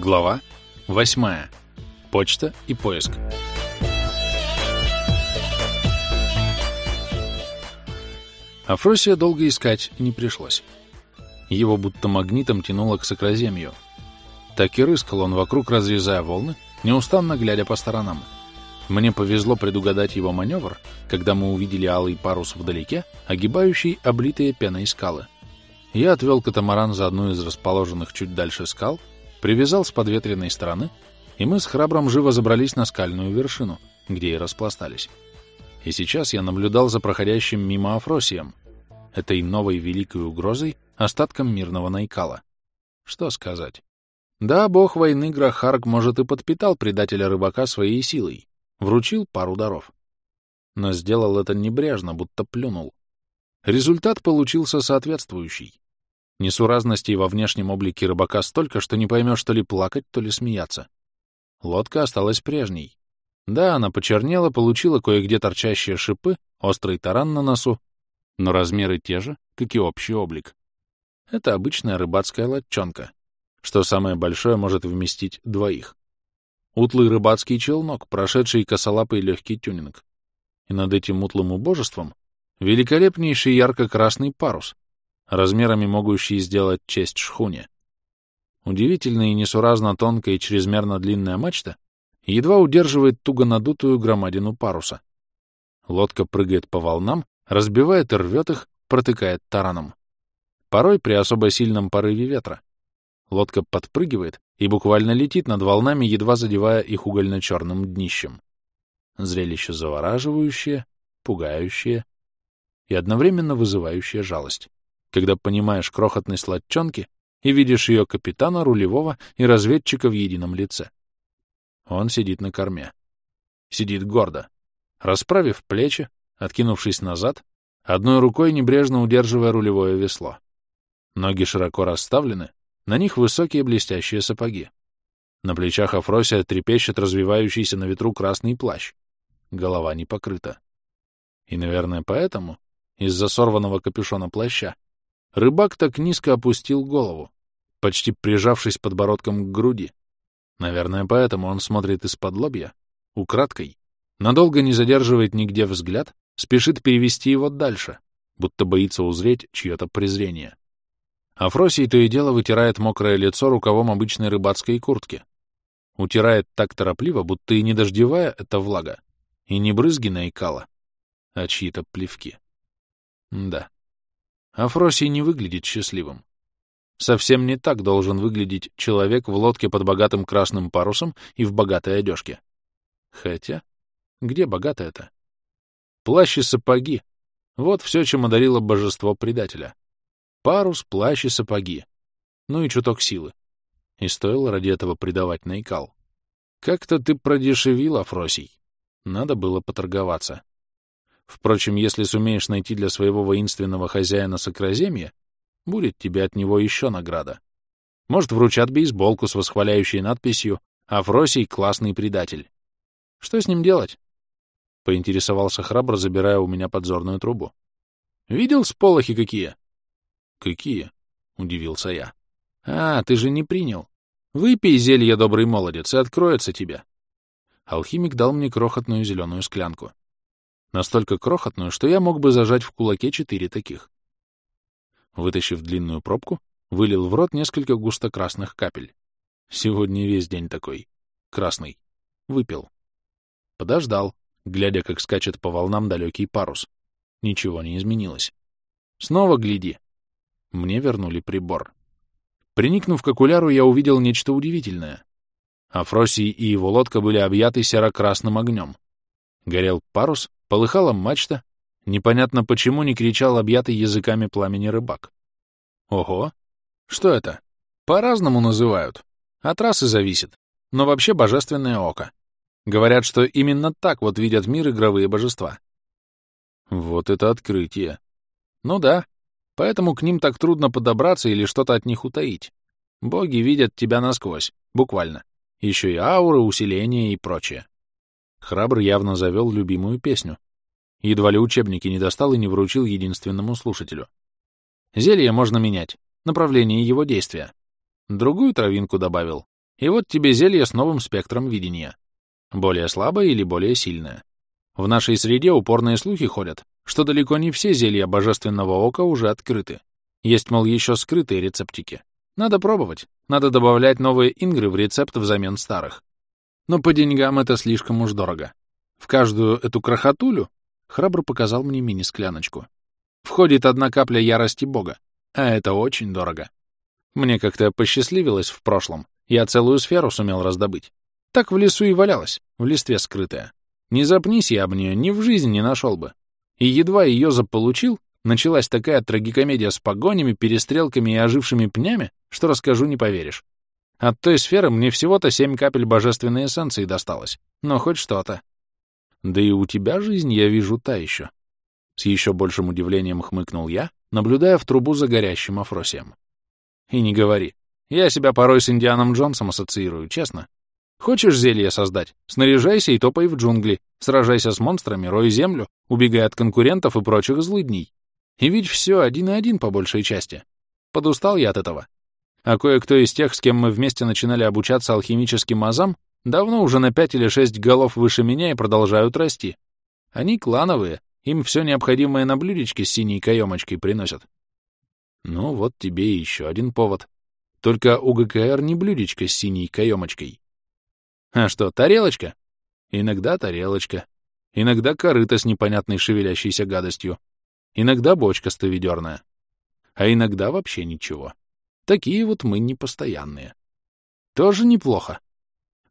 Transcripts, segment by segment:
Глава 8. Почта и поиск. Афросия долго искать не пришлось. Его будто магнитом тянуло к сокроземью. Так и рыскал он вокруг, разрезая волны, неустанно глядя по сторонам. Мне повезло предугадать его маневр, когда мы увидели алый парус вдалеке, огибающий облитые пеной скалы. Я отвел катамаран за одну из расположенных чуть дальше скал, привязал с подветренной стороны, и мы с храбром живо забрались на скальную вершину, где и распластались. И сейчас я наблюдал за проходящим мимо Афросием, этой новой великой угрозой, остатком мирного Найкала. Что сказать? Да, бог войны Грахарк, может, и подпитал предателя рыбака своей силой, вручил пару даров. Но сделал это небрежно, будто плюнул. Результат получился соответствующий. Несуразностей во внешнем облике рыбака столько, что не поймешь, то ли плакать, то ли смеяться. Лодка осталась прежней. Да, она почернела, получила кое-где торчащие шипы, острый таран на носу, но размеры те же, как и общий облик. Это обычная рыбацкая лодчонка, что самое большое может вместить двоих. Утлый рыбацкий челнок, прошедший косолапый легкий тюнинг. И над этим утлым убожеством великолепнейший ярко-красный парус, размерами могущий сделать честь шхуне. Удивительная и несуразно тонкая и чрезмерно длинная мачта едва удерживает туго надутую громадину паруса. Лодка прыгает по волнам, разбивает и рвет их, протыкает тараном. Порой при особо сильном порыве ветра. Лодка подпрыгивает и буквально летит над волнами, едва задевая их угольно-черным днищем. Зрелище завораживающее, пугающее и одновременно вызывающее жалость когда понимаешь крохотность латчонки и видишь ее капитана, рулевого и разведчика в едином лице. Он сидит на корме. Сидит гордо, расправив плечи, откинувшись назад, одной рукой небрежно удерживая рулевое весло. Ноги широко расставлены, на них высокие блестящие сапоги. На плечах Афросия трепещет развивающийся на ветру красный плащ. Голова не покрыта. И, наверное, поэтому, из-за сорванного капюшона плаща, Рыбак так низко опустил голову, почти прижавшись подбородком к груди. Наверное, поэтому он смотрит из-под лобья, украдкой, надолго не задерживает нигде взгляд, спешит перевести его дальше, будто боится узреть чье-то презрение. Афросий то и дело вытирает мокрое лицо рукавом обычной рыбацкой куртки. Утирает так торопливо, будто и не дождевая эта влага, и не брызги на икала, а чьи-то плевки. Да. Афросий не выглядит счастливым. Совсем не так должен выглядеть человек в лодке под богатым красным парусом и в богатой одежке. Хотя, где богато это? Плащ и сапоги. Вот все, чем одарило божество предателя. Парус, плащ и сапоги. Ну и чуток силы. И стоило ради этого предавать Найкал. Как-то ты продешевил, Афросий. Надо было поторговаться. Впрочем, если сумеешь найти для своего воинственного хозяина сокроземье, будет тебе от него еще награда. Может, вручат бейсболку с восхваляющей надписью «Афросий — классный предатель». Что с ним делать? Поинтересовался храбро, забирая у меня подзорную трубу. Видел сполохи какие? Какие? Удивился я. А, ты же не принял. Выпей зелье, добрый молодец, и откроется тебе. Алхимик дал мне крохотную зеленую склянку настолько крохотную, что я мог бы зажать в кулаке четыре таких. Вытащив длинную пробку, вылил в рот несколько густо-красных капель. Сегодня весь день такой. Красный. Выпил. Подождал, глядя, как скачет по волнам далекий парус. Ничего не изменилось. Снова гляди. Мне вернули прибор. Приникнув к окуляру, я увидел нечто удивительное. Афросий и его лодка были объяты серо-красным огнем. Горел парус, Полыхала мачта, непонятно почему не кричал объятый языками пламени рыбак. Ого! Что это? По-разному называют. От расы зависит. Но вообще божественное око. Говорят, что именно так вот видят мир игровые божества. Вот это открытие. Ну да, поэтому к ним так трудно подобраться или что-то от них утаить. Боги видят тебя насквозь, буквально. Еще и ауры, усиления и прочее. Храбр явно завел любимую песню. Едва ли учебники не достал и не вручил единственному слушателю. Зелье можно менять, направление его действия. Другую травинку добавил. И вот тебе зелье с новым спектром видения. Более слабое или более сильное. В нашей среде упорные слухи ходят, что далеко не все зелья божественного ока уже открыты. Есть, мол, еще скрытые рецептики. Надо пробовать. Надо добавлять новые ингры в рецепт взамен старых. Но по деньгам это слишком уж дорого. В каждую эту крохотулю храбро показал мне мини-скляночку. Входит одна капля ярости Бога, а это очень дорого. Мне как-то посчастливилось в прошлом. Я целую сферу сумел раздобыть. Так в лесу и валялась, в листве скрытая. Не запнись я об нее, ни в жизни не нашел бы. И едва ее заполучил, началась такая трагикомедия с погонями, перестрелками и ожившими пнями, что расскажу, не поверишь. От той сферы мне всего-то семь капель божественной эссенции досталось. Но хоть что-то. Да и у тебя жизнь, я вижу, та еще. С еще большим удивлением хмыкнул я, наблюдая в трубу за горящим Афросием. И не говори. Я себя порой с Индианом Джонсом ассоциирую, честно. Хочешь зелье создать? Снаряжайся и топай в джунгли, сражайся с монстрами, рой землю, убегай от конкурентов и прочих злыдней. И ведь все один и один по большей части. Подустал я от этого. А кое-кто из тех, с кем мы вместе начинали обучаться алхимическим азам, давно уже на пять или шесть голов выше меня и продолжают расти. Они клановые, им все необходимое на блюдечке с синей каемочкой приносят. Ну вот тебе и еще один повод. Только у ГКР не блюдечко с синей каемочкой. А что, тарелочка? Иногда тарелочка. Иногда корыто с непонятной шевелящейся гадостью. Иногда бочка стоведерная. А иногда вообще ничего. Такие вот мы непостоянные. Тоже неплохо.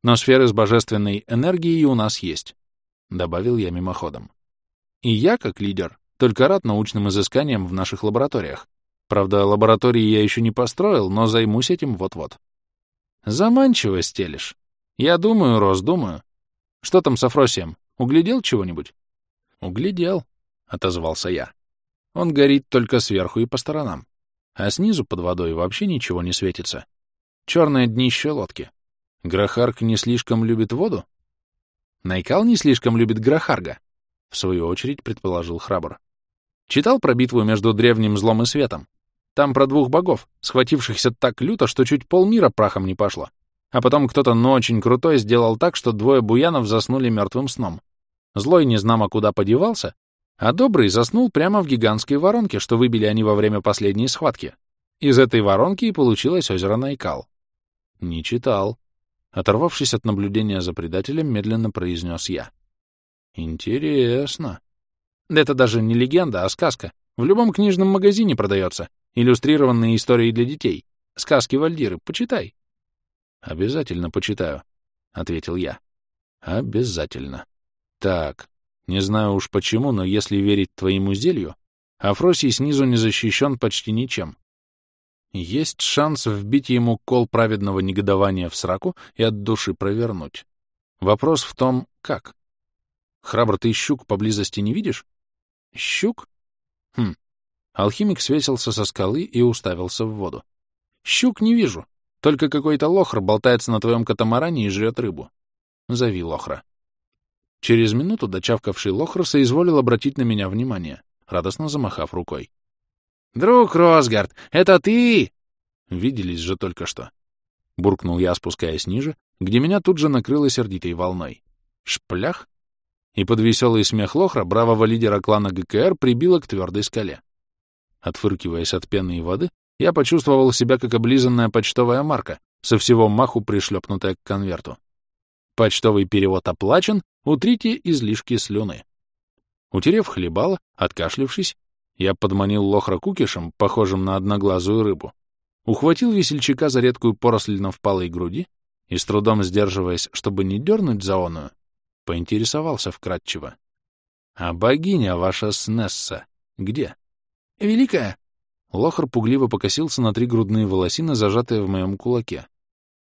Но сферы с божественной энергией у нас есть, — добавил я мимоходом. И я, как лидер, только рад научным изысканиям в наших лабораториях. Правда, лаборатории я еще не построил, но займусь этим вот-вот. Заманчиво стелишь. Я думаю, Рос, думаю. Что там с Афросием? Углядел чего-нибудь? Углядел, — отозвался я. Он горит только сверху и по сторонам. А снизу под водой вообще ничего не светится. Черное днище лодки. Грохарг не слишком любит воду? Найкал не слишком любит Грохарга, — в свою очередь предположил Храбр. Читал про битву между древним злом и светом? Там про двух богов, схватившихся так люто, что чуть полмира прахом не пошло. А потом кто-то, но очень крутой, сделал так, что двое буянов заснули мертвым сном. Злой незнамо куда подевался, а добрый заснул прямо в гигантской воронке, что выбили они во время последней схватки. Из этой воронки и получилось озеро Найкал. Не читал. Оторвавшись от наблюдения за предателем, медленно произнес я. Интересно. Это даже не легенда, а сказка. В любом книжном магазине продается. Иллюстрированные истории для детей. Сказки Вальдиры. Почитай. Обязательно почитаю, — ответил я. Обязательно. Так, не знаю уж почему, но если верить твоему зелью, Афросий снизу не защищен почти ничем. Есть шанс вбить ему кол праведного негодования в сраку и от души провернуть. Вопрос в том, как. Храбр, ты щук поблизости не видишь? Щук? Хм, Алхимик свесился со скалы и уставился в воду. «Щук не вижу. Только какой-то лохр болтается на твоем катамаране и жрет рыбу. Зови лохра». Через минуту дочавкавший лохр соизволил обратить на меня внимание, радостно замахав рукой. «Друг Росгард, это ты!» Виделись же только что. Буркнул я, спускаясь ниже, где меня тут же накрыло сердитой волной. Шплях! И под веселый смех лохра бравого лидера клана ГКР прибило к твердой скале. Отфыркиваясь от пены и воды, я почувствовал себя как облизанная почтовая марка, со всего маху пришлепнутая к конверту. Почтовый перевод оплачен, утрите излишки слюны. Утерев хлебало, откашлившись, я подманил лохра кукишем, похожим на одноглазую рыбу, ухватил весельчака за редкую поросль на впалой груди и, с трудом сдерживаясь, чтобы не дернуть за оную, поинтересовался вкратчиво. — А богиня ваша Снесса где? «Великая!» Лохар пугливо покосился на три грудные волосины, зажатые в моем кулаке.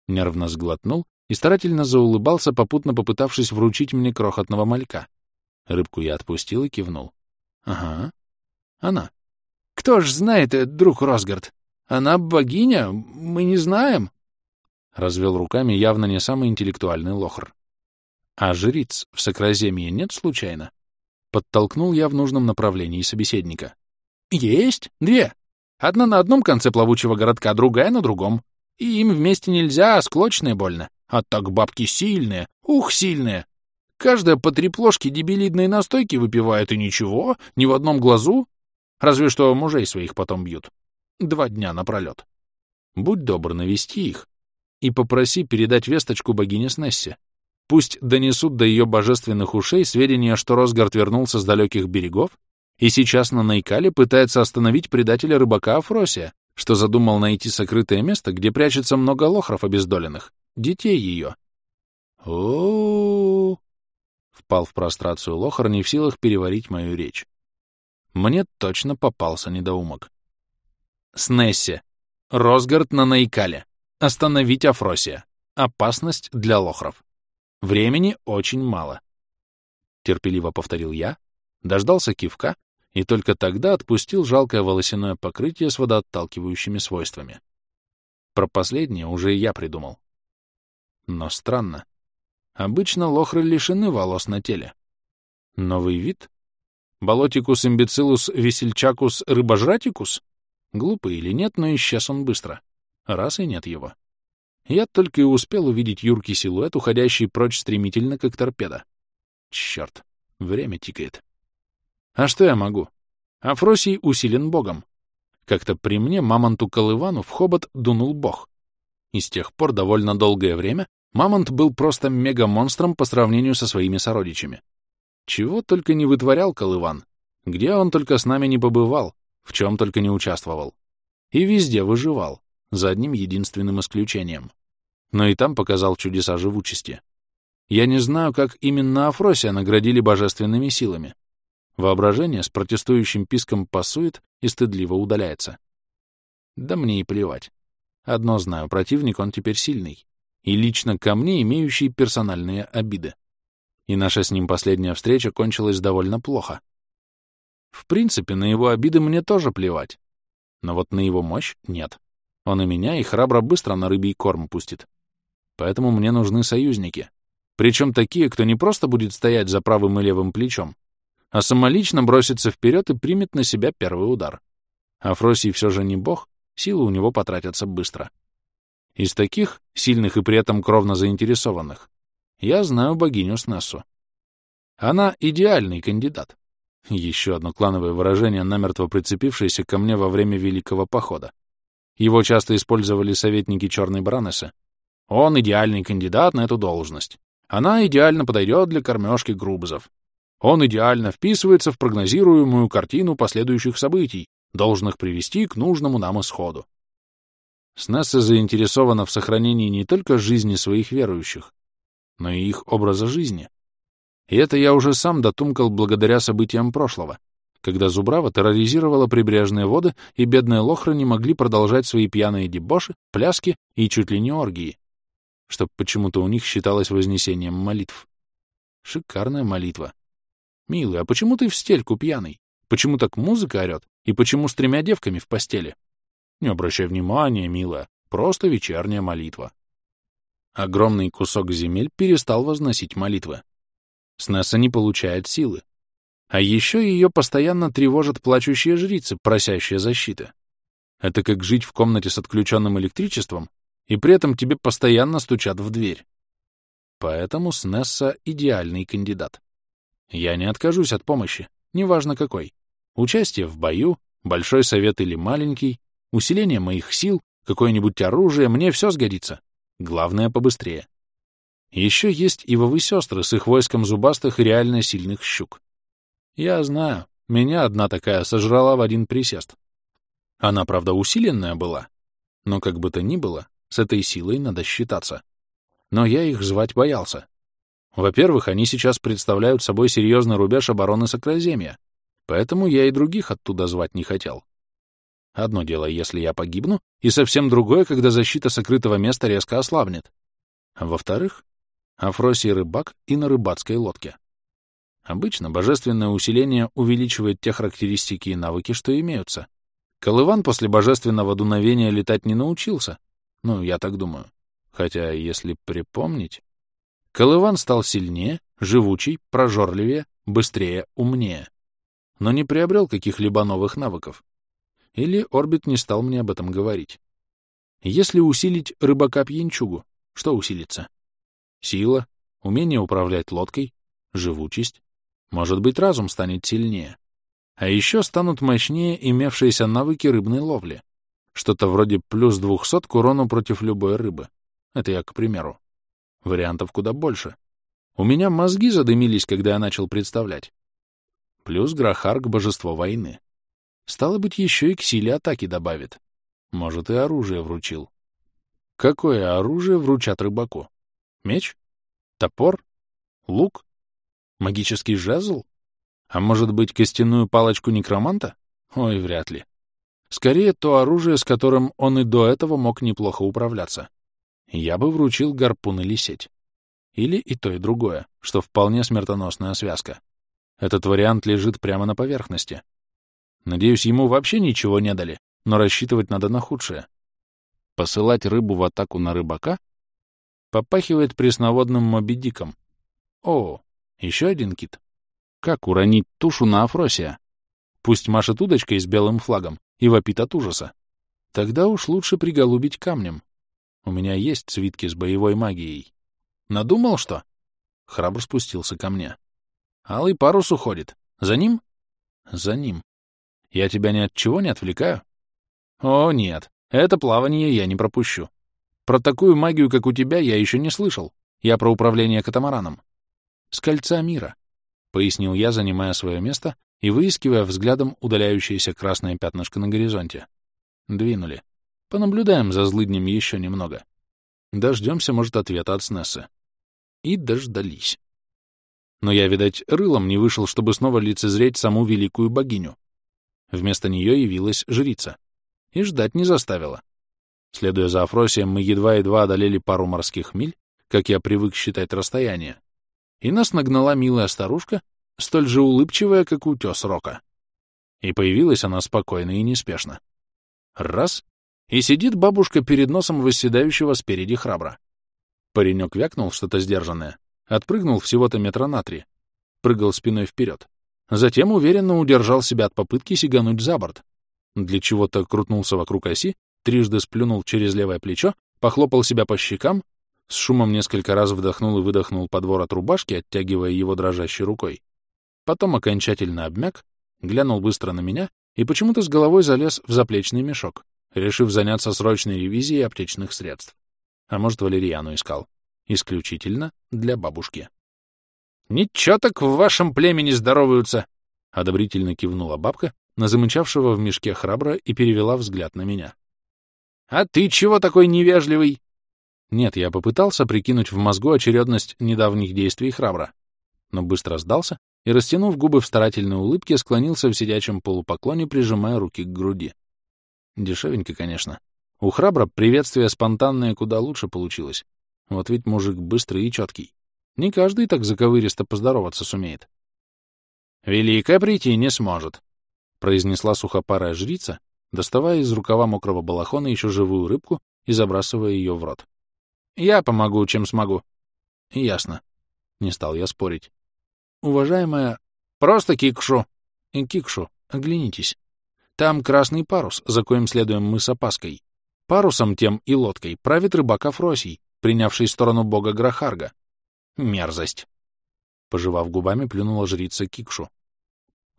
Нервно сглотнул и старательно заулыбался, попутно попытавшись вручить мне крохотного малька. Рыбку я отпустил и кивнул. «Ага. Она. Кто ж знает, э, друг Росгард? Она богиня? Мы не знаем». Развел руками явно не самый интеллектуальный лохр. «А жриц в Сокраземье нет случайно?» Подтолкнул я в нужном направлении собеседника. «Есть. Две. Одна на одном конце плавучего городка, другая на другом. И им вместе нельзя, а склочные больно. А так бабки сильные, ух, сильные. Каждая по три плошки дебилидной настойки выпивает, и ничего, ни в одном глазу. Разве что мужей своих потом бьют. Два дня напролет. Будь добр навести их и попроси передать весточку богине Снессе. Пусть донесут до ее божественных ушей сведения, что Росгард вернулся с далеких берегов и сейчас на Найкале пытается остановить предателя рыбака Афросия, что задумал найти сокрытое место, где прячется много лохров обездоленных, детей ее. о Впал в прострацию лохар, не в силах переварить мою речь. Мне точно попался недоумок. Снессе. Росгард на Найкале. Остановить Афросия. Опасность для лохров. Времени очень мало. Терпеливо повторил я, дождался кивка и только тогда отпустил жалкое волосяное покрытие с водоотталкивающими свойствами. Про последнее уже я придумал. Но странно. Обычно лохры лишены волос на теле. Новый вид? Болотикус имбецилус весельчакус рыбожратикус? Глупый или нет, но исчез он быстро. Раз и нет его. Я только и успел увидеть юркий силуэт, уходящий прочь стремительно, как торпеда. Черт, время тикает. А что я могу? Афросий усилен богом. Как-то при мне мамонту Колывану в хобот дунул бог. И с тех пор довольно долгое время мамонт был просто мега-монстром по сравнению со своими сородичами. Чего только не вытворял Колыван, где он только с нами не побывал, в чем только не участвовал. И везде выживал, за одним единственным исключением. Но и там показал чудеса живучести. Я не знаю, как именно Афросия наградили божественными силами. Воображение с протестующим писком пасует и стыдливо удаляется. Да мне и плевать. Одно знаю, противник он теперь сильный. И лично ко мне имеющий персональные обиды. И наша с ним последняя встреча кончилась довольно плохо. В принципе, на его обиды мне тоже плевать. Но вот на его мощь нет. Он и меня, и храбро быстро на рыбий корм пустит. Поэтому мне нужны союзники. Причем такие, кто не просто будет стоять за правым и левым плечом, а самолично бросится вперед и примет на себя первый удар. Афросий все же не бог, силы у него потратятся быстро. Из таких, сильных и при этом кровно заинтересованных, я знаю богиню Снессу. Она идеальный кандидат. Еще одно клановое выражение, намертво прицепившееся ко мне во время Великого Похода. Его часто использовали советники Черной Бранеса. Он идеальный кандидат на эту должность. Она идеально подойдет для кормежки грубзов. Он идеально вписывается в прогнозируемую картину последующих событий, должных привести к нужному нам исходу. Снесса заинтересована в сохранении не только жизни своих верующих, но и их образа жизни. И это я уже сам дотумкал благодаря событиям прошлого, когда Зубрава терроризировала прибрежные воды, и бедные лохры не могли продолжать свои пьяные дебоши, пляски и чуть ли не оргии, что почему-то у них считалось вознесением молитв. Шикарная молитва. Милый, а почему ты в стельку пьяный? Почему так музыка орёт? И почему с тремя девками в постели? Не обращай внимания, милая, просто вечерняя молитва. Огромный кусок земель перестал возносить молитвы. Снесса не получает силы. А еще ее постоянно тревожат плачущие жрицы, просящие защиты. Это как жить в комнате с отключенным электричеством, и при этом тебе постоянно стучат в дверь. Поэтому Снесса — идеальный кандидат. Я не откажусь от помощи, неважно какой. Участие в бою, большой совет или маленький, усиление моих сил, какое-нибудь оружие, мне все сгодится. Главное — побыстрее. Еще есть и вовы сестры с их войском зубастых и реально сильных щук. Я знаю, меня одна такая сожрала в один присест. Она, правда, усиленная была, но как бы то ни было, с этой силой надо считаться. Но я их звать боялся. Во-первых, они сейчас представляют собой серьезный рубеж обороны Сокроземья, поэтому я и других оттуда звать не хотел. Одно дело, если я погибну, и совсем другое, когда защита сокрытого места резко ослабнет. во-вторых, Афросий рыбак и на рыбацкой лодке. Обычно божественное усиление увеличивает те характеристики и навыки, что имеются. Колыван после божественного дуновения летать не научился. Ну, я так думаю. Хотя, если припомнить... Колыван стал сильнее, живучий, прожорливее, быстрее, умнее. Но не приобрел каких-либо новых навыков. Или Орбит не стал мне об этом говорить. Если усилить рыбака-пьянчугу, что усилится? Сила, умение управлять лодкой, живучесть. Может быть, разум станет сильнее. А еще станут мощнее имевшиеся навыки рыбной ловли. Что-то вроде плюс 200 к урону против любой рыбы. Это я к примеру. Вариантов куда больше. У меня мозги задымились, когда я начал представлять. Плюс Грахарк — божество войны. Стало быть, еще и к силе атаки добавит. Может, и оружие вручил. Какое оружие вручат рыбаку? Меч? Топор? Лук? Магический жезл? А может быть, костяную палочку некроманта? Ой, вряд ли. Скорее, то оружие, с которым он и до этого мог неплохо управляться. Я бы вручил гарпун или сеть. Или и то, и другое, что вполне смертоносная связка. Этот вариант лежит прямо на поверхности. Надеюсь, ему вообще ничего не дали, но рассчитывать надо на худшее. Посылать рыбу в атаку на рыбака попахивает пресноводным мобидиком. О, еще один кит. Как уронить тушу на Афросия? Пусть машет удочкой с белым флагом и вопит от ужаса. Тогда уж лучше приголубить камнем. У меня есть свитки с боевой магией. Надумал что? Храбр спустился ко мне. Алый парус уходит. За ним? За ним. Я тебя ни от чего не отвлекаю? О, нет. Это плавание я не пропущу. Про такую магию, как у тебя, я еще не слышал. Я про управление катамараном. С кольца мира. — пояснил я, занимая свое место и выискивая взглядом удаляющееся красное пятнышко на горизонте. Двинули. Понаблюдаем за злыднем еще немного. Дождемся, может, ответа от Снессы. И дождались. Но я, видать, рылом не вышел, чтобы снова лицезреть саму великую богиню. Вместо нее явилась жрица. И ждать не заставила. Следуя за Афросием, мы едва-едва одолели пару морских миль, как я привык считать расстояние, и нас нагнала милая старушка, столь же улыбчивая, как утес рока. И появилась она спокойно и неспешно. Раз — и сидит бабушка перед носом восседающего спереди храбро. Паренек вякнул что-то сдержанное, отпрыгнул всего-то метра на три, прыгал спиной вперед. Затем уверенно удержал себя от попытки сигануть за борт. Для чего-то крутнулся вокруг оси, трижды сплюнул через левое плечо, похлопал себя по щекам с шумом несколько раз вдохнул и выдохнул под ворот рубашки, оттягивая его дрожащей рукой. Потом окончательно обмяк, глянул быстро на меня и почему-то с головой залез в заплечный мешок, решив заняться срочной ревизией аптечных средств. А может, валерьяну искал. Исключительно для бабушки. «Ничего так в вашем племени здороваются!» — одобрительно кивнула бабка на замычавшего в мешке храбро и перевела взгляд на меня. «А ты чего такой невежливый?» Нет, я попытался прикинуть в мозгу очередность недавних действий храбро, но быстро сдался и, растянув губы в старательной улыбке, склонился в сидячем полупоклоне, прижимая руки к груди. Дешевенько, конечно. У храбра приветствие спонтанное куда лучше получилось. Вот ведь мужик быстрый и четкий. Не каждый так заковыристо поздороваться сумеет. «Великая прийти не сможет», — произнесла сухопарая жрица, доставая из рукава мокрого балахона еще живую рыбку и забрасывая ее в рот. Я помогу, чем смогу. Ясно. Не стал я спорить. Уважаемая... Просто кикшу. Кикшу, оглянитесь. Там красный парус, за коим следуем мы с опаской. Парусом тем и лодкой правит рыбак Афросий, принявший сторону бога Грахарга. Мерзость. Пожевав губами, плюнула жрица Кикшу.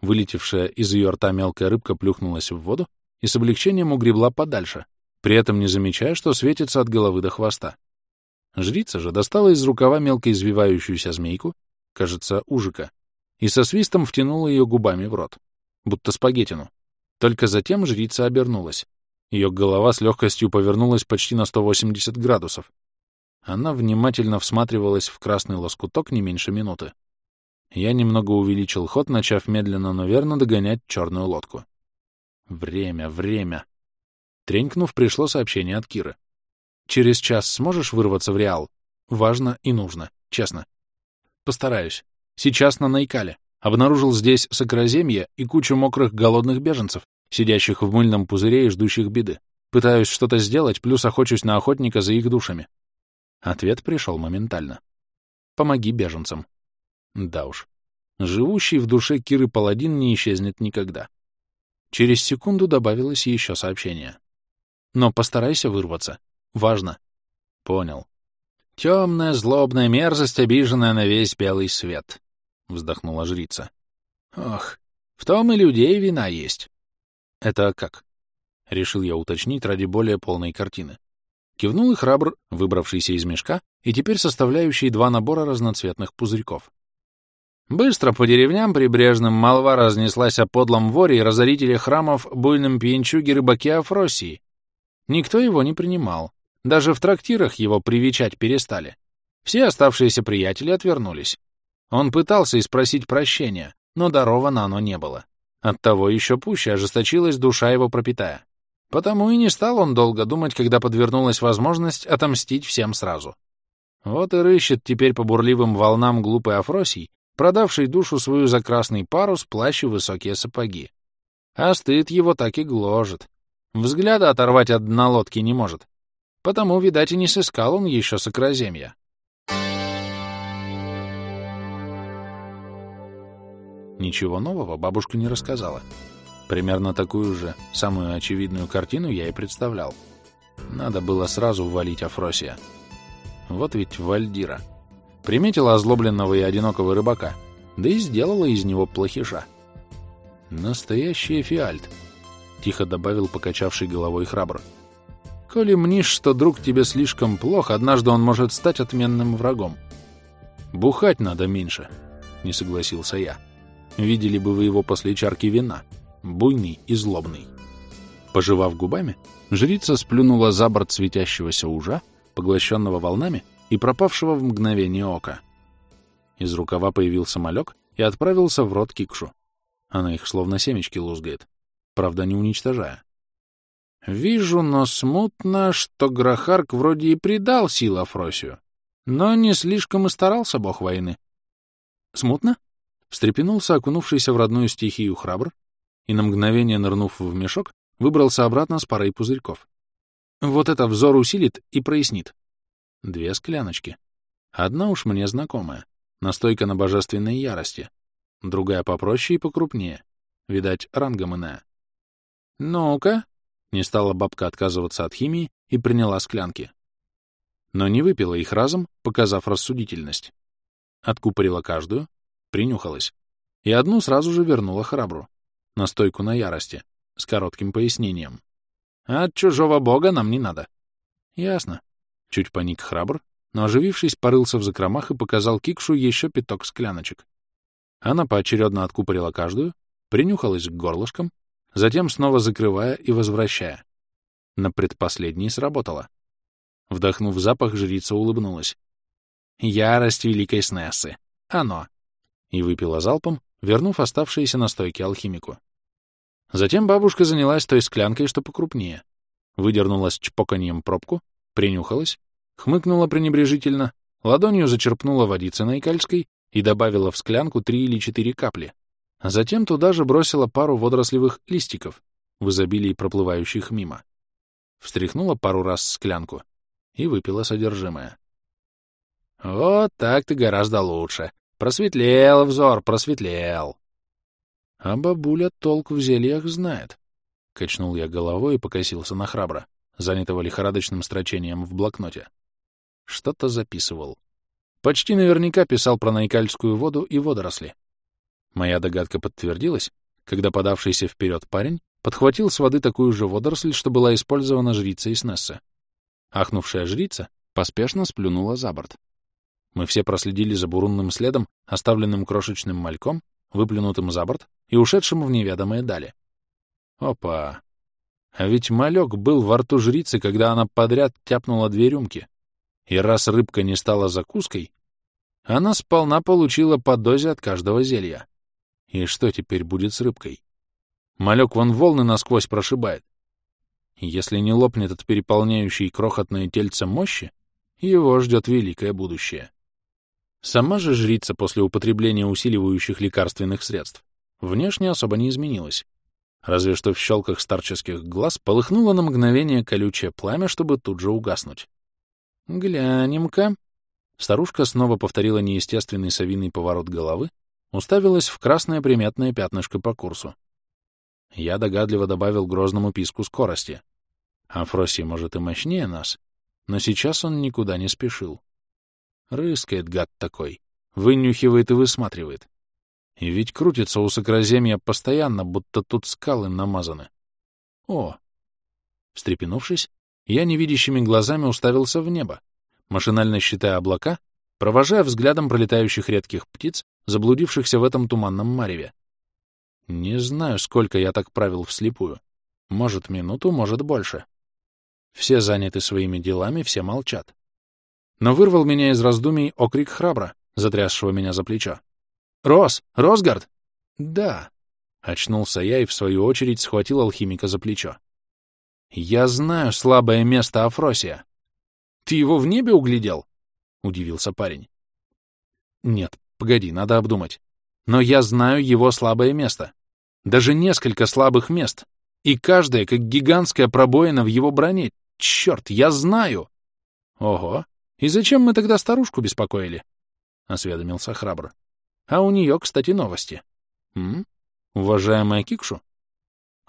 Вылетевшая из ее рта мелкая рыбка плюхнулась в воду и с облегчением угребла подальше, при этом не замечая, что светится от головы до хвоста. Жрица же достала из рукава мелко извивающуюся змейку, кажется, ужика, и со свистом втянула ее губами в рот, будто спагеттину. Только затем жрица обернулась. Ее голова с легкостью повернулась почти на 180 градусов. Она внимательно всматривалась в красный лоскуток не меньше минуты. Я немного увеличил ход, начав медленно, но верно догонять черную лодку. Время, время. Тренькнув, пришло сообщение от Киры. Через час сможешь вырваться в Реал? Важно и нужно, честно. Постараюсь. Сейчас на Найкале. Обнаружил здесь сокроземье и кучу мокрых голодных беженцев, сидящих в мыльном пузыре и ждущих беды. Пытаюсь что-то сделать, плюс охочусь на охотника за их душами. Ответ пришел моментально. Помоги беженцам. Да уж. Живущий в душе Киры Паладин не исчезнет никогда. Через секунду добавилось еще сообщение. Но постарайся вырваться. Важно. Понял. Темная, злобная мерзость, обиженная на весь белый свет, — вздохнула жрица. Ох, в том и людей вина есть. Это как? — решил я уточнить ради более полной картины. Кивнул и храбр, выбравшийся из мешка и теперь составляющий два набора разноцветных пузырьков. Быстро по деревням прибрежным молва разнеслась о подлом воре и разорителе храмов буйном пьянчуге-рыбаке Афросии. Никто его не принимал. Даже в трактирах его привечать перестали. Все оставшиеся приятели отвернулись. Он пытался и спросить прощения, но даровано оно не было. Оттого еще пуще ожесточилась душа его пропитая. Потому и не стал он долго думать, когда подвернулась возможность отомстить всем сразу. Вот и рыщет теперь по бурливым волнам глупый Афросий, продавший душу свою за красный парус, плащ и высокие сапоги. А стыд его так и гложет. Взгляда оторвать от дна лодки не может. Потому, видать, и не сыскал он еще сокроземья. Ничего нового бабушка не рассказала. Примерно такую же, самую очевидную картину я и представлял. Надо было сразу валить Афросия. Вот ведь Вальдира. Приметила озлобленного и одинокого рыбака, да и сделала из него плохиша. Настоящий эфиальт, — тихо добавил покачавший головой храбр. Коли мнишь, что друг тебе слишком плох, однажды он может стать отменным врагом. Бухать надо меньше, — не согласился я. Видели бы вы его после чарки вина — буйный и злобный. Пожевав губами, жрица сплюнула за борт светящегося ужа, поглощенного волнами и пропавшего в мгновение ока. Из рукава появился малек и отправился в рот кикшу. Она их словно семечки лузгает, правда, не уничтожая. Вижу, но смутно, что Грахарк вроде и придал сил Афросию, но не слишком и старался бог войны. Смутно? Встрепенулся окунувшийся в родную стихию храбр и на мгновение нырнув в мешок, выбрался обратно с парой пузырьков. Вот это взор усилит и прояснит. Две скляночки. Одна уж мне знакомая, настойка на божественной ярости, другая попроще и покрупнее, видать, рангом иная. «Ну-ка!» — не стала бабка отказываться от химии и приняла склянки. Но не выпила их разом, показав рассудительность. Откупорила каждую, принюхалась, и одну сразу же вернула храбру настойку на ярости, с коротким пояснением. от чужого бога нам не надо. Ясно. Чуть паник храбр, но, оживившись, порылся в закромах и показал Кикшу еще пяток скляночек. Она поочередно откупорила каждую, принюхалась к горлышкам, затем снова закрывая и возвращая. На предпоследней сработало. Вдохнув запах, жрица улыбнулась. «Ярость великой Снессы! Оно!» И выпила залпом, вернув оставшиеся настойки алхимику. Затем бабушка занялась той склянкой, что покрупнее. Выдернула с чпоканьем пробку, принюхалась, хмыкнула пренебрежительно, ладонью зачерпнула водицы наикальской и добавила в склянку три или четыре капли. Затем туда же бросила пару водорослевых листиков, в изобилии проплывающих мимо. Встряхнула пару раз склянку и выпила содержимое. «Вот так-то гораздо лучше. Просветлел взор, просветлел!» А бабуля толк в зельях знает. Качнул я головой и покосился на храбро, занятого лихорадочным строчением в блокноте. Что-то записывал. Почти наверняка писал про найкальскую воду и водоросли. Моя догадка подтвердилась, когда подавшийся вперед парень подхватил с воды такую же водоросль, что была использована жрицей Снесса. Ахнувшая жрица поспешно сплюнула за борт. Мы все проследили за бурунным следом, оставленным крошечным мальком, выплюнутым за борт и ушедшим в неведомые дали. Опа! А ведь малек был во рту жрицы, когда она подряд тяпнула две рюмки. И раз рыбка не стала закуской, она сполна получила по дозе от каждого зелья. И что теперь будет с рыбкой? Малек вон волны насквозь прошибает. Если не лопнет от переполняющей крохотное тельце мощи, его ждет великое будущее. Сама же жрица после употребления усиливающих лекарственных средств внешне особо не изменилась. Разве что в щелках старческих глаз полыхнуло на мгновение колючее пламя, чтобы тут же угаснуть. «Глянем-ка». Старушка снова повторила неестественный совиный поворот головы, уставилась в красное приметное пятнышко по курсу. Я догадливо добавил грозному писку скорости. Афросий, может, и мощнее нас, но сейчас он никуда не спешил. Рыскает гад такой, вынюхивает и высматривает. И ведь крутится у сокроземья постоянно, будто тут скалы намазаны. О! Встрепенувшись, я невидящими глазами уставился в небо, машинально считая облака, провожая взглядом пролетающих редких птиц, заблудившихся в этом туманном мареве. Не знаю, сколько я так правил вслепую. Может, минуту, может, больше. Все заняты своими делами, все молчат. Но вырвал меня из раздумий окрик храбра, затрясшего меня за плечо. «Рос! Росгард!» «Да!» — очнулся я и, в свою очередь, схватил алхимика за плечо. «Я знаю слабое место Афросия». «Ты его в небе углядел?» — удивился парень. «Нет, погоди, надо обдумать. Но я знаю его слабое место. Даже несколько слабых мест. И каждое, как гигантская пробоина в его броне. Черт, я знаю!» «Ого! И зачем мы тогда старушку беспокоили?» — осведомился храбр. «А у нее, кстати, новости. М? Уважаемая Кикшу?»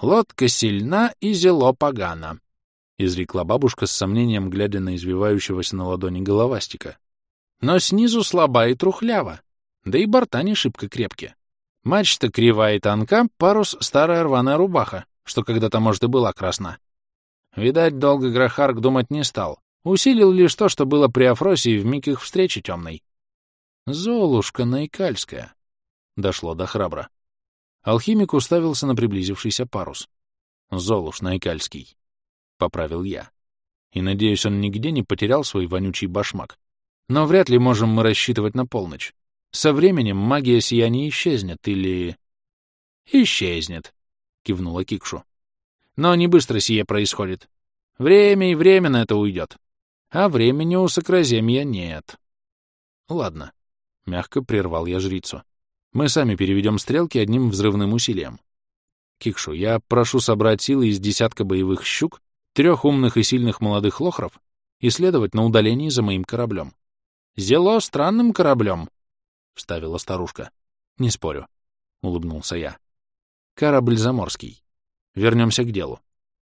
«Лодка сильна и зело погано», — изрекла бабушка с сомнением, глядя на извивающегося на ладони головастика. «Но снизу слаба и трухлява, да и борта не шибко крепкие. Мачта кривая и тонка, парус — старая рваная рубаха, что когда-то, может, и была красна. Видать, долго Грахарк думать не стал. Усилил лишь то, что было при Афросии в миг их встречи темной. «Золушка Найкальская», — дошло до храбра. Алхимик уставился на приблизившийся парус. «Золуш Найкальский», — поправил я. И, надеюсь, он нигде не потерял свой вонючий башмак. Но вряд ли можем мы рассчитывать на полночь. Со временем магия сияния исчезнет или... «Исчезнет», — кивнула Кикшу. «Но не быстро сие происходит. Время и время на это уйдет. А времени у Сокроземья нет». «Ладно», — мягко прервал я жрицу. «Мы сами переведем стрелки одним взрывным усилием. Кикшу, я прошу собрать силы из десятка боевых щук, трех умных и сильных молодых лохров и следовать на удалении за моим кораблем. Зело странным кораблем, — вставила старушка. «Не спорю», — улыбнулся я. «Корабль заморский. Вернемся к делу.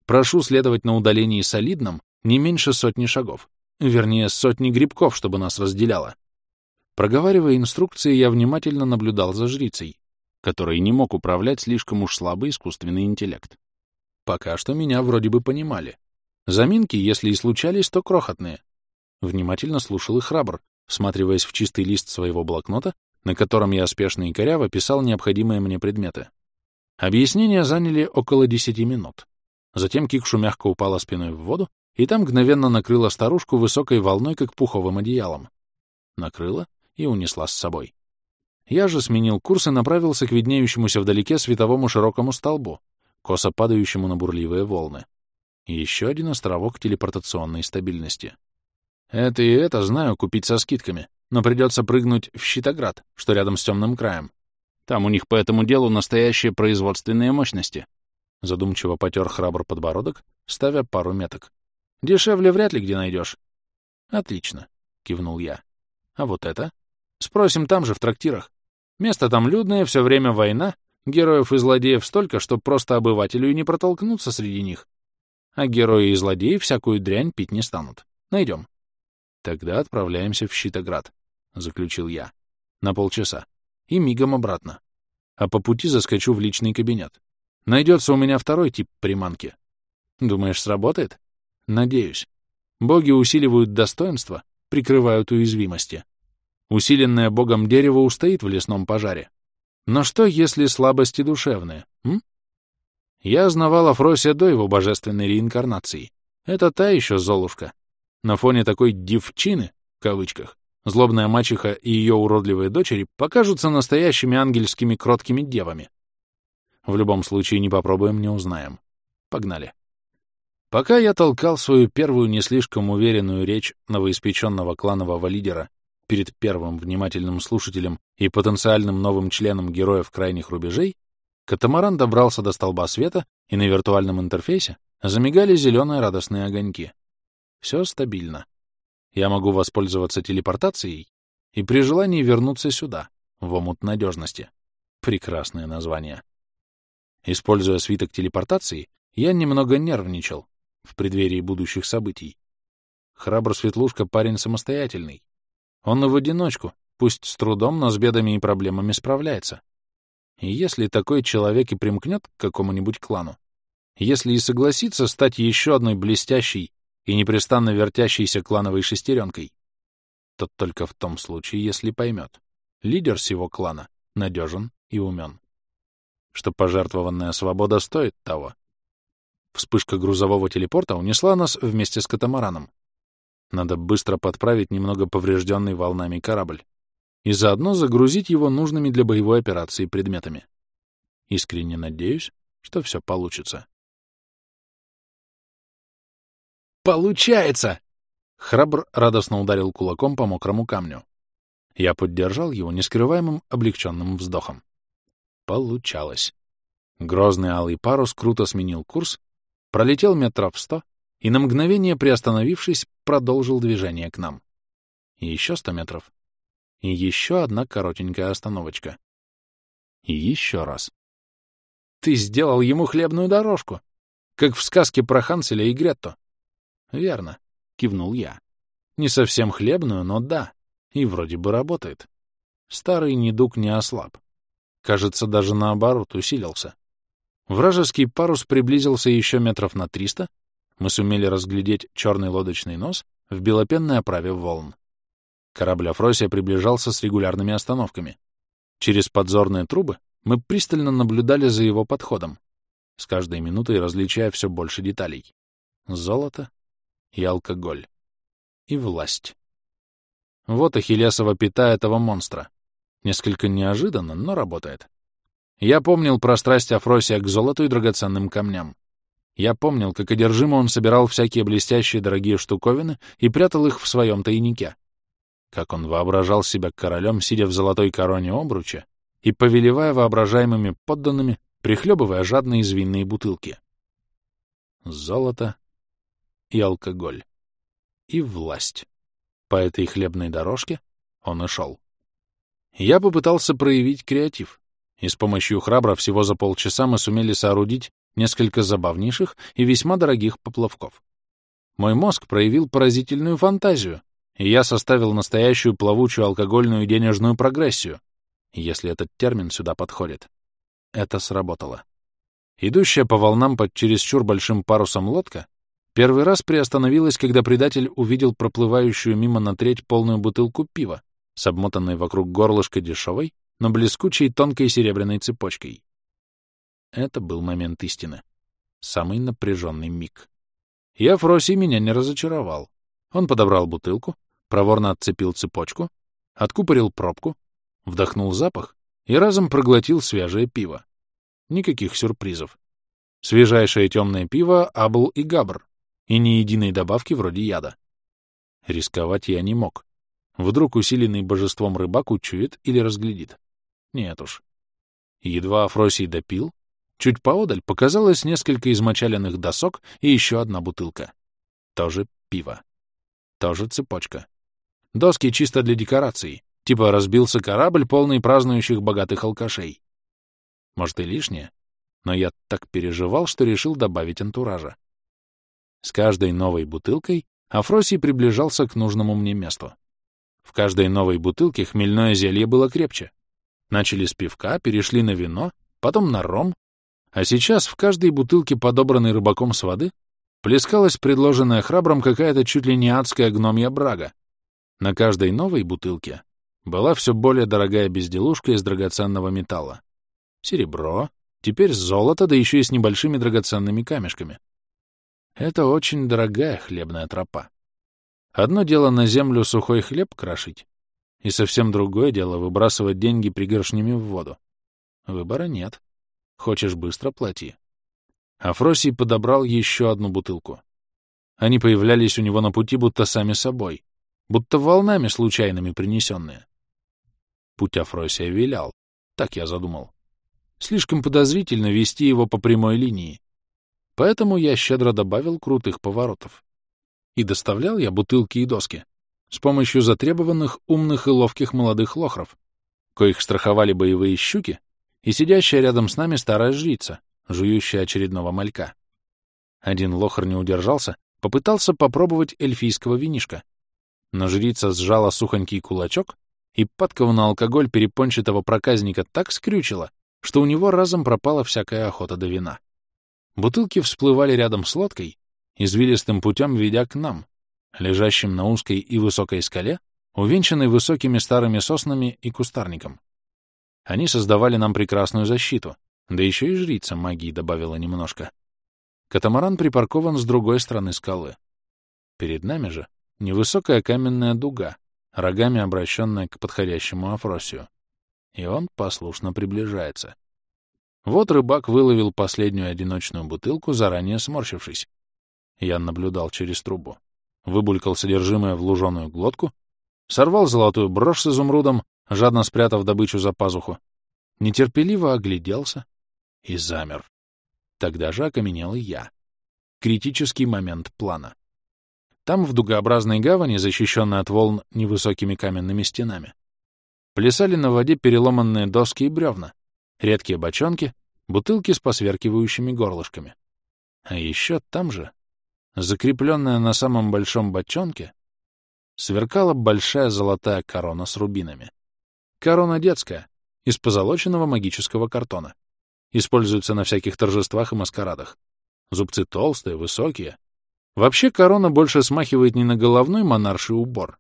Прошу следовать на удалении солидном не меньше сотни шагов. Вернее, сотни грибков, чтобы нас разделяло». Проговаривая инструкции, я внимательно наблюдал за жрицей, который не мог управлять слишком уж слабый искусственный интеллект. Пока что меня вроде бы понимали. Заминки, если и случались, то крохотные. Внимательно слушал и храбр, всматриваясь в чистый лист своего блокнота, на котором я спешно и коряво писал необходимые мне предметы. Объяснения заняли около десяти минут. Затем Кикшу мягко упала спиной в воду, и там мгновенно накрыла старушку высокой волной, как пуховым одеялом. Накрыла и унесла с собой. Я же сменил курс и направился к виднеющемуся вдалеке световому широкому столбу, косо падающему на бурливые волны. Еще один островок телепортационной стабильности. Это и это знаю купить со скидками, но придется прыгнуть в Щитоград, что рядом с темным краем. Там у них по этому делу настоящие производственные мощности. Задумчиво потер храбр подбородок, ставя пару меток. Дешевле вряд ли где найдешь. Отлично, кивнул я. А вот это? Спросим там же, в трактирах. Место там людное, все время война, героев и злодеев столько, что просто обывателю и не протолкнуться среди них. А герои и злодеи всякую дрянь пить не станут. Найдем. Тогда отправляемся в Щитоград, — заключил я. На полчаса. И мигом обратно. А по пути заскочу в личный кабинет. Найдется у меня второй тип приманки. Думаешь, сработает? Надеюсь. Боги усиливают достоинства, прикрывают уязвимости. Усиленное богом дерево устоит в лесном пожаре. Но что, если слабости душевные, м? Я знавал Афросия до его божественной реинкарнации. Это та еще Золушка, на фоне такой «девчины», в кавычках, злобная мачеха и ее уродливые дочери покажутся настоящими ангельскими кроткими девами. В любом случае, не попробуем, не узнаем. Погнали. Пока я толкал свою первую не слишком уверенную речь новоиспеченного кланового лидера перед первым внимательным слушателем и потенциальным новым членом героев крайних рубежей, катамаран добрался до столба света, и на виртуальном интерфейсе замигали зеленые радостные огоньки. Все стабильно. Я могу воспользоваться телепортацией и при желании вернуться сюда, в омут надежности. Прекрасное название. Используя свиток телепортации, я немного нервничал, в преддверии будущих событий. Храбр Светлушка парень самостоятельный. Он и в одиночку, пусть с трудом, но с бедами и проблемами справляется. И если такой человек и примкнет к какому-нибудь клану, если и согласится стать еще одной блестящей и непрестанно вертящейся клановой шестеренкой, то только в том случае, если поймет. Лидер всего клана надежен и умен. Что пожертвованная свобода стоит того. Вспышка грузового телепорта унесла нас вместе с катамараном. Надо быстро подправить немного поврежденный волнами корабль и заодно загрузить его нужными для боевой операции предметами. Искренне надеюсь, что все получится. «Получается!» Храбр радостно ударил кулаком по мокрому камню. Я поддержал его нескрываемым облегченным вздохом. Получалось. Грозный алый парус круто сменил курс, пролетел метров сто и, на мгновение приостановившись, продолжил движение к нам. И еще сто метров. И еще одна коротенькая остановочка. И еще раз. «Ты сделал ему хлебную дорожку, как в сказке про Ханселя и Гретто». «Верно», — кивнул я. «Не совсем хлебную, но да, и вроде бы работает. Старый недуг не ослаб. Кажется, даже наоборот усилился. Вражеский парус приблизился еще метров на триста, мы сумели разглядеть черный лодочный нос в белопенной оправе волн. Корабль Афросия приближался с регулярными остановками. Через подзорные трубы мы пристально наблюдали за его подходом, с каждой минутой различая все больше деталей. Золото и алкоголь. И власть. Вот Ахиллесова пята этого монстра. Несколько неожиданно, но работает. Я помнил про страсть Афросия к золоту и драгоценным камням. Я помнил, как одержимо он собирал всякие блестящие дорогие штуковины и прятал их в своем тайнике. Как он воображал себя королем, сидя в золотой короне обруча и повелевая воображаемыми подданными, прихлебывая жадные звинные бутылки. Золото и алкоголь. И власть. По этой хлебной дорожке он и шел. Я попытался проявить креатив, и с помощью храбра всего за полчаса мы сумели соорудить несколько забавнейших и весьма дорогих поплавков. Мой мозг проявил поразительную фантазию, и я составил настоящую плавучую алкогольную денежную прогрессию, если этот термин сюда подходит. Это сработало. Идущая по волнам под чересчур большим парусом лодка первый раз приостановилась, когда предатель увидел проплывающую мимо на треть полную бутылку пива с обмотанной вокруг горлышка дешевой, но блескучей тонкой серебряной цепочкой. Это был момент истины. Самый напряженный миг. И Афросий меня не разочаровал. Он подобрал бутылку, проворно отцепил цепочку, откупорил пробку, вдохнул запах и разом проглотил свежее пиво. Никаких сюрпризов. Свежайшее темное пиво Абл и Габр, и ни единой добавки вроде яда. Рисковать я не мог. Вдруг усиленный божеством рыбак учует или разглядит. Нет уж. Едва Афросий допил, чуть поодаль показалось несколько измочаленных досок и еще одна бутылка. Тоже пиво. Тоже цепочка. Доски чисто для декорации. Типа разбился корабль, полный празднующих богатых алкашей. Может, и лишнее, но я так переживал, что решил добавить антуража. С каждой новой бутылкой Афросий приближался к нужному мне месту. В каждой новой бутылке хмельное зелье было крепче. Начали с пивка, перешли на вино, потом на ром, а сейчас в каждой бутылке, подобранной рыбаком с воды, плескалась предложенная храбром какая-то чуть ли не адская гномья брага. На каждой новой бутылке была все более дорогая безделушка из драгоценного металла. Серебро, теперь золото, да еще и с небольшими драгоценными камешками. Это очень дорогая хлебная тропа. Одно дело на землю сухой хлеб крошить, и совсем другое дело выбрасывать деньги пригоршнями в воду. Выбора нет. Хочешь быстро — плати. Афросий подобрал еще одну бутылку. Они появлялись у него на пути будто сами собой, будто волнами случайными принесенные. Путь Афросия вилял, так я задумал. Слишком подозрительно вести его по прямой линии. Поэтому я щедро добавил крутых поворотов. И доставлял я бутылки и доски с помощью затребованных умных и ловких молодых лохров, коих страховали боевые щуки и сидящая рядом с нами старая жрица, жующая очередного малька. Один лохар не удержался, попытался попробовать эльфийского винишка. Но жрица сжала сухонький кулачок, и падкого на алкоголь перепончатого проказника так скрючила, что у него разом пропала всякая охота до вина. Бутылки всплывали рядом с лодкой, извилистым путем ведя к нам, лежащим на узкой и высокой скале, увенчанной высокими старыми соснами и кустарником. Они создавали нам прекрасную защиту, да еще и жрица магии добавила немножко. Катамаран припаркован с другой стороны скалы. Перед нами же невысокая каменная дуга, рогами обращенная к подходящему Афросию. И он послушно приближается. Вот рыбак выловил последнюю одиночную бутылку, заранее сморщившись. Я наблюдал через трубу. Выбулькал содержимое в луженую глотку, сорвал золотую брошь с изумрудом, жадно спрятав добычу за пазуху, нетерпеливо огляделся и замер. Тогда же окаменел и я. Критический момент плана. Там, в дугообразной гавани, защищенной от волн невысокими каменными стенами, плясали на воде переломанные доски и бревна, редкие бочонки, бутылки с посверкивающими горлышками. А еще там же, закрепленная на самом большом бочонке, сверкала большая золотая корона с рубинами. Корона детская, из позолоченного магического картона. Используется на всяких торжествах и маскарадах. Зубцы толстые, высокие. Вообще корона больше смахивает не на головной монарший убор,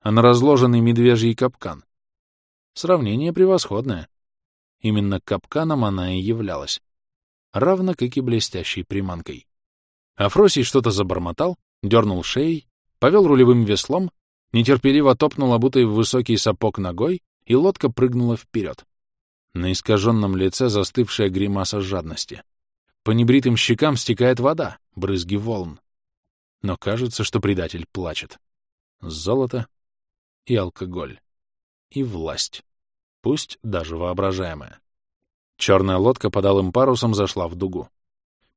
а на разложенный медвежий капкан. Сравнение превосходное. Именно капканом она и являлась. Равно как и блестящей приманкой. Афросий что-то забормотал, дернул шеей, повел рулевым веслом, нетерпеливо топнул обутой в высокий сапог ногой, и лодка прыгнула вперед. На искаженном лице застывшая гримаса жадности. По небритым щекам стекает вода, брызги волн. Но кажется, что предатель плачет. Золото и алкоголь. И власть. Пусть даже воображаемая. Черная лодка под алым парусом зашла в дугу.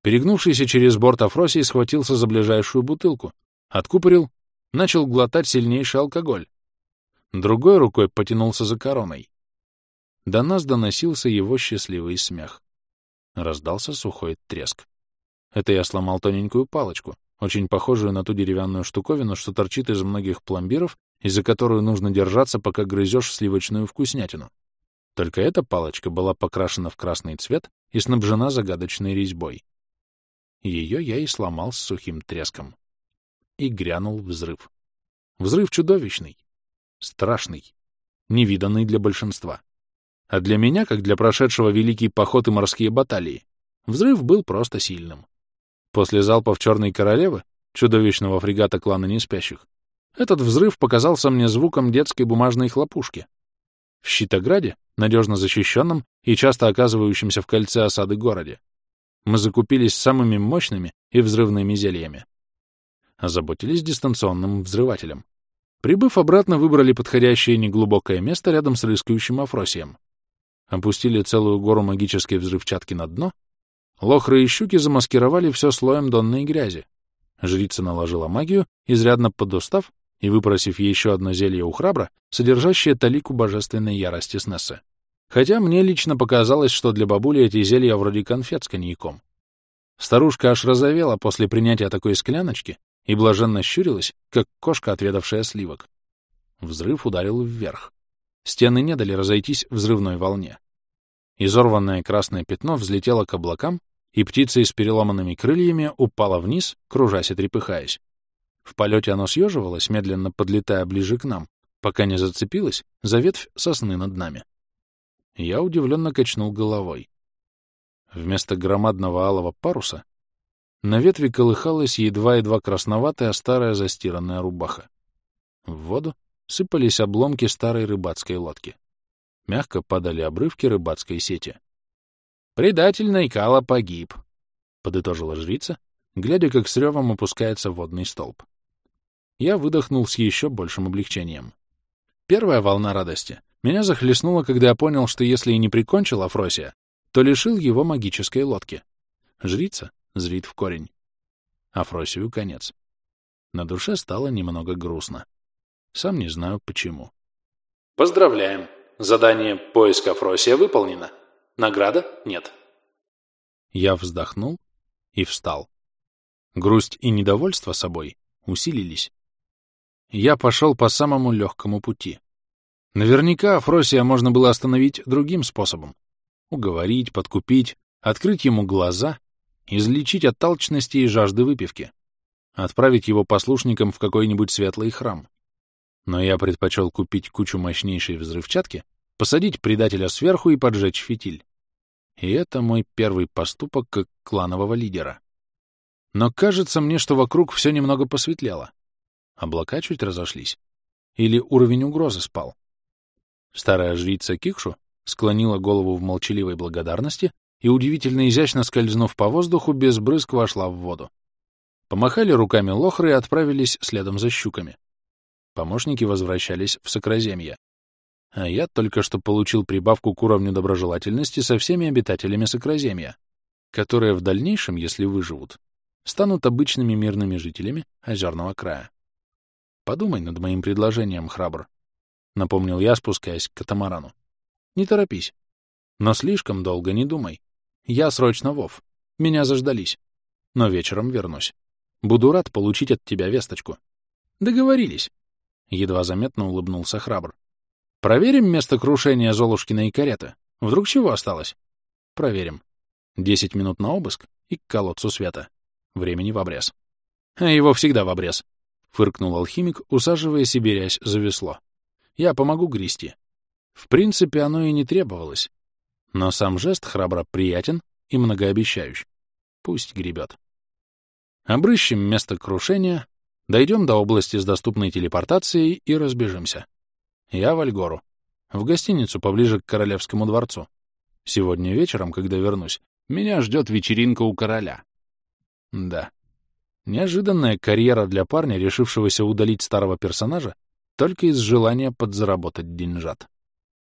Перегнувшийся через борт Афросий схватился за ближайшую бутылку, откупорил, начал глотать сильнейший алкоголь. Другой рукой потянулся за короной. До нас доносился его счастливый смех. Раздался сухой треск. Это я сломал тоненькую палочку, очень похожую на ту деревянную штуковину, что торчит из многих пломбиров, из-за которую нужно держаться, пока грызешь сливочную вкуснятину. Только эта палочка была покрашена в красный цвет и снабжена загадочной резьбой. Ее я и сломал с сухим треском. И грянул взрыв. Взрыв чудовищный, страшный, невиданный для большинства. А для меня, как для прошедшего великий поход и морские баталии, взрыв был просто сильным. После залпов Черной Королевы, чудовищного фрегата клана Неспящих, этот взрыв показался мне звуком детской бумажной хлопушки. В Щитограде, надежно защищенном и часто оказывающемся в кольце осады городе, мы закупились самыми мощными и взрывными зельями. Озаботились дистанционным взрывателем. Прибыв обратно, выбрали подходящее неглубокое место рядом с рыскающим Афросием опустили целую гору магической взрывчатки на дно, лохры и щуки замаскировали все слоем донной грязи. Жрица наложила магию, изрядно подустав и выпросив еще одно зелье у храбра, содержащее талику божественной ярости Снессы. Хотя мне лично показалось, что для бабули эти зелья вроде конфет с коньяком. Старушка аж разовела после принятия такой скляночки и блаженно щурилась, как кошка, отведавшая сливок. Взрыв ударил вверх. Стены не дали разойтись взрывной волне. Изорванное красное пятно взлетело к облакам, и птица с переломанными крыльями упала вниз, кружась и трепыхаясь. В полете оно съеживалось, медленно подлетая ближе к нам, пока не зацепилось за ветвь сосны над нами. Я удивленно качнул головой. Вместо громадного алого паруса на ветви колыхалась едва-едва красноватая старая застиранная рубаха. В воду сыпались обломки старой рыбацкой лодки. Мягко падали обрывки рыбацкой сети. «Предатель Найкала погиб», — подытожила жрица, глядя, как с ревом опускается водный столб. Я выдохнул с еще большим облегчением. Первая волна радости меня захлестнула, когда я понял, что если и не прикончил Афросия, то лишил его магической лодки. Жрица зрит в корень. Афросию конец. На душе стало немного грустно. Сам не знаю почему. Поздравляем. Задание «Поиск Афросия» выполнено. Награда нет. Я вздохнул и встал. Грусть и недовольство собой усилились. Я пошел по самому легкому пути. Наверняка Афросия можно было остановить другим способом. Уговорить, подкупить, открыть ему глаза, излечить от толчности и жажды выпивки, отправить его послушникам в какой-нибудь светлый храм. Но я предпочел купить кучу мощнейшей взрывчатки, посадить предателя сверху и поджечь фитиль. И это мой первый поступок как кланового лидера. Но кажется мне, что вокруг все немного посветлело. Облака чуть разошлись. Или уровень угрозы спал. Старая жрица Кикшу склонила голову в молчаливой благодарности и, удивительно изящно скользнув по воздуху, без брызг вошла в воду. Помахали руками лохры и отправились следом за щуками. Помощники возвращались в Сокраземье. А я только что получил прибавку к уровню доброжелательности со всеми обитателями Сокраземья, которые в дальнейшем, если выживут, станут обычными мирными жителями озерного края. Подумай над моим предложением, храбр, — напомнил я, спускаясь к катамарану. Не торопись. Но слишком долго не думай. Я срочно Вов. Меня заждались. Но вечером вернусь. Буду рад получить от тебя весточку. Договорились. Едва заметно улыбнулся храбр. Проверим место крушения Золушкиной кареты. Вдруг чего осталось? Проверим. Десять минут на обыск и к колодцу света. Времени в обрез. А его всегда в обрез. Фыркнул алхимик, усаживаясь и берясь за весло. Я помогу грести. В принципе, оно и не требовалось. Но сам жест храбро приятен и многообещающий. Пусть гребет. Обрыщем место крушения, дойдем до области с доступной телепортацией и разбежимся. Я в Альгору. В гостиницу поближе к Королевскому дворцу. Сегодня вечером, когда вернусь, меня ждет вечеринка у короля. Да. Неожиданная карьера для парня, решившегося удалить старого персонажа только из желания подзаработать деньжат.